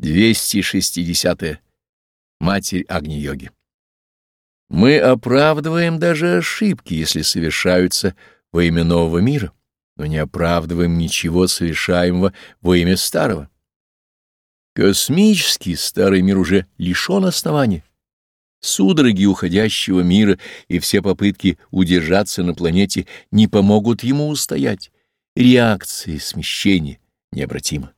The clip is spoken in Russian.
260. -е. Матерь Агни-йоги. Мы оправдываем даже ошибки, если совершаются во имя нового мира, но не оправдываем ничего совершаемого во имя старого. Космический старый мир уже лишен основания. Судороги уходящего мира и все попытки удержаться на планете не помогут ему устоять. Реакции смещения необратима.